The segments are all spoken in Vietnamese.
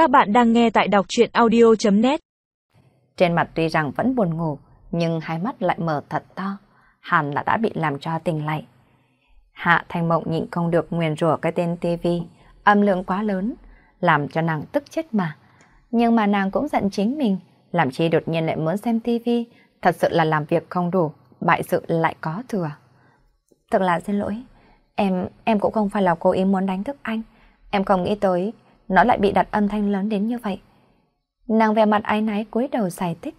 Các bạn đang nghe tại đọc chuyện audio.net Trên mặt tuy rằng vẫn buồn ngủ, nhưng hai mắt lại mở thật to. Hẳn là đã bị làm cho tỉnh lại. Hạ Thanh Mộng nhịn không được nguyền rủa cái tên TV, âm lượng quá lớn, làm cho nàng tức chết mà. Nhưng mà nàng cũng giận chính mình, làm chi đột nhiên lại muốn xem TV, thật sự là làm việc không đủ, bại sự lại có thừa. Thật là xin lỗi, em em cũng không phải là cố ý muốn đánh thức anh, em không nghĩ tới nó lại bị đặt âm thanh lớn đến như vậy. Nàng về mặt ái náy cúi đầu giải thích.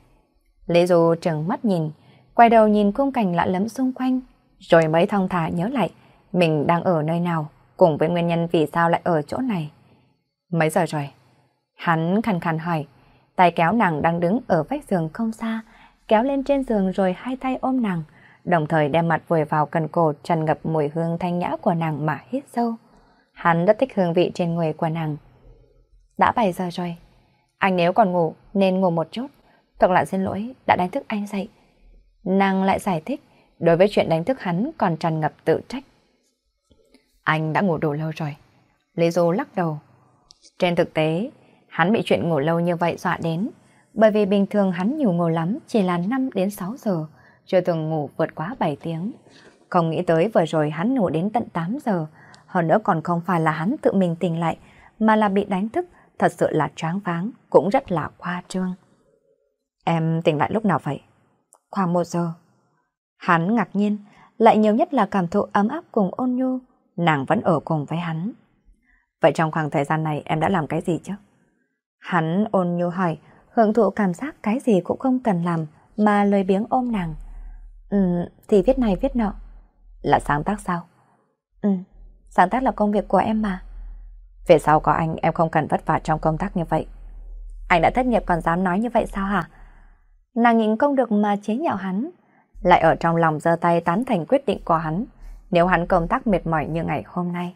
Lý Du trừng mắt nhìn, quay đầu nhìn khung cảnh lạ lẫm xung quanh, rồi mới thong thả nhớ lại mình đang ở nơi nào, cùng với nguyên nhân vì sao lại ở chỗ này. Mấy giờ rồi? Hắn khàn khàn hỏi, tay kéo nàng đang đứng ở vách giường không xa, kéo lên trên giường rồi hai tay ôm nàng, đồng thời đem mặt vùi vào cần cổ tràn ngập mùi hương thanh nhã của nàng mà hít sâu. Hắn rất thích hương vị trên người của nàng. Đã 7 giờ rồi, anh nếu còn ngủ nên ngủ một chút, thật là xin lỗi đã đánh thức anh dậy. Nàng lại giải thích, đối với chuyện đánh thức hắn còn tràn ngập tự trách. Anh đã ngủ đủ lâu rồi. Lý Du lắc đầu. Trên thực tế, hắn bị chuyện ngủ lâu như vậy dọa đến, bởi vì bình thường hắn nhiều ngủ lắm chỉ là 5 đến 6 giờ, chưa từng ngủ vượt quá 7 tiếng. Không nghĩ tới vừa rồi hắn ngủ đến tận 8 giờ, hơn nữa còn không phải là hắn tự mình tỉnh lại, mà là bị đánh thức, thật sự là tráng váng, cũng rất là khoa trương. Em tỉnh lại lúc nào vậy? Khoảng một giờ. Hắn ngạc nhiên, lại nhiều nhất là cảm thụ ấm áp cùng ôn nhu, nàng vẫn ở cùng với hắn. Vậy trong khoảng thời gian này em đã làm cái gì chứ? Hắn ôn nhu hỏi, hưởng thụ cảm giác cái gì cũng không cần làm, mà lời biếng ôm nàng. Ừ, thì viết này viết nọ. Là sáng tác sao? Ừ, sáng tác là công việc của em mà. Về sau có anh em không cần vất vả trong công tác như vậy. Anh đã thất nghiệp còn dám nói như vậy sao hả? Nàng nhìn không được mà chế nhạo hắn. Lại ở trong lòng giơ tay tán thành quyết định của hắn. Nếu hắn công tác mệt mỏi như ngày hôm nay.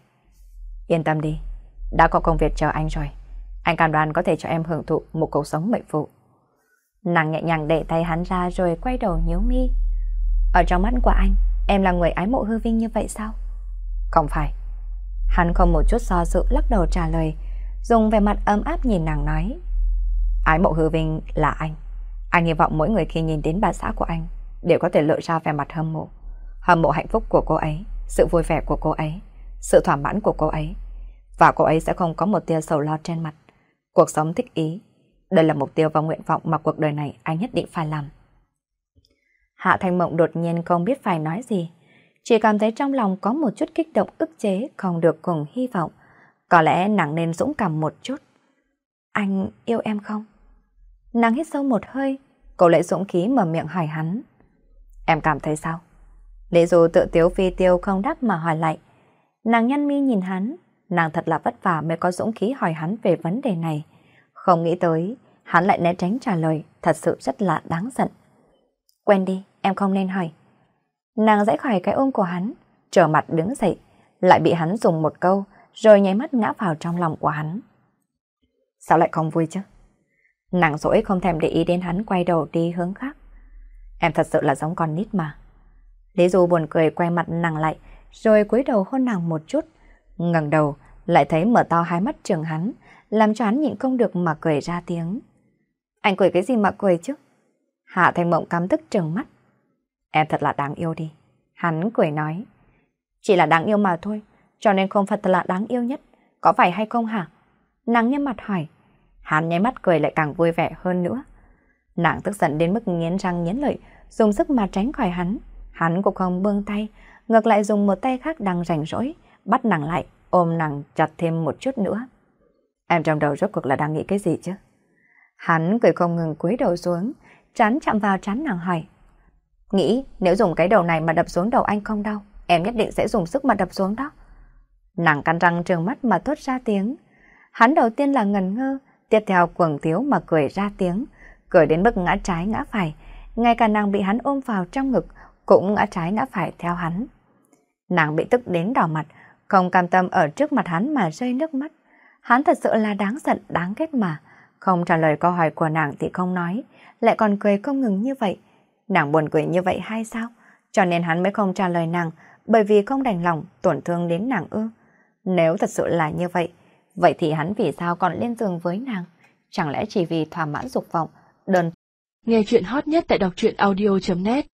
Yên tâm đi, đã có công việc chờ anh rồi. Anh cam đoan có thể cho em hưởng thụ một cuộc sống mệnh phụ. Nàng nhẹ nhàng đẩy tay hắn ra rồi quay đầu nhíu mi. Ở trong mắt của anh, em là người ái mộ hư vinh như vậy sao? Không phải. Hắn không một chút do dự lắc đầu trả lời, dùng vẻ mặt ấm áp nhìn nàng nói. Ái mộ hư vinh là anh. Anh hy vọng mỗi người khi nhìn đến bà xã của anh đều có thể lộ ra vẻ mặt hâm mộ. Hâm mộ hạnh phúc của cô ấy, sự vui vẻ của cô ấy, sự thỏa mãn của cô ấy. Và cô ấy sẽ không có một tia sầu lo trên mặt. Cuộc sống thích ý. Đây là mục tiêu và nguyện vọng mà cuộc đời này anh nhất định phải làm. Hạ Thanh Mộng đột nhiên không biết phải nói gì. Chỉ cảm thấy trong lòng có một chút kích động ức chế không được cùng hy vọng. Có lẽ nàng nên dũng cảm một chút. Anh yêu em không? Nàng hít sâu một hơi, cô lại dũng khí mở miệng hỏi hắn. Em cảm thấy sao? Lý dù tự tiếu phi tiêu không đáp mà hỏi lại. Nàng nhăn mi nhìn hắn, nàng thật là vất vả mới có dũng khí hỏi hắn về vấn đề này. Không nghĩ tới, hắn lại né tránh trả lời, thật sự rất là đáng giận. Quen đi, em không nên hỏi. Nàng dãy khỏi cái ôm của hắn, trở mặt đứng dậy, lại bị hắn dùng một câu, rồi nháy mắt ngã vào trong lòng của hắn. Sao lại không vui chứ? Nàng dỗi không thèm để ý đến hắn quay đầu đi hướng khác. Em thật sự là giống con nít mà. Lý Du buồn cười quay mặt nàng lại, rồi cúi đầu hôn nàng một chút. ngẩng đầu, lại thấy mở to hai mắt trường hắn, làm cho hắn nhịn không được mà cười ra tiếng. Anh cười cái gì mà cười chứ? Hạ thành Mộng cắm tức trừng mắt. Em thật là đáng yêu đi. Hắn cười nói. Chỉ là đáng yêu mà thôi, cho nên không phải thật là đáng yêu nhất. Có phải hay không hả? Nàng nhếch mặt hỏi. Hắn nháy mắt cười lại càng vui vẻ hơn nữa. Nàng tức giận đến mức nghiến răng nghiến lợi, dùng sức mà tránh khỏi hắn. Hắn cũng không buông tay, ngược lại dùng một tay khác đang rảnh rỗi, bắt nàng lại, ôm nàng chặt thêm một chút nữa. Em trong đầu rốt cuộc là đang nghĩ cái gì chứ? Hắn cười không ngừng cúi đầu xuống, chán chạm vào chán nàng hỏi. Nghĩ nếu dùng cái đầu này mà đập xuống đầu anh không đau, em nhất định sẽ dùng sức mà đập xuống đó. Nàng căn răng trường mắt mà thốt ra tiếng. Hắn đầu tiên là ngần ngơ, tiếp theo quầng tiếu mà cười ra tiếng, cười đến mức ngã trái ngã phải, ngay cả nàng bị hắn ôm vào trong ngực cũng ngã trái ngã phải theo hắn. Nàng bị tức đến đỏ mặt, không cam tâm ở trước mặt hắn mà rơi nước mắt. Hắn thật sự là đáng giận, đáng ghét mà. Không trả lời câu hỏi của nàng thì không nói, lại còn cười không ngừng như vậy. Nàng buồn cười như vậy hay sao? Cho nên hắn mới không trả lời nàng, bởi vì không đành lòng tổn thương đến nàng ư. Nếu thật sự là như vậy, Vậy thì hắn vì sao còn lên giường với nàng? Chẳng lẽ chỉ vì thỏa mãn dục vọng, đơn Nghe chuyện hot nhất tại đọc truyện audio.net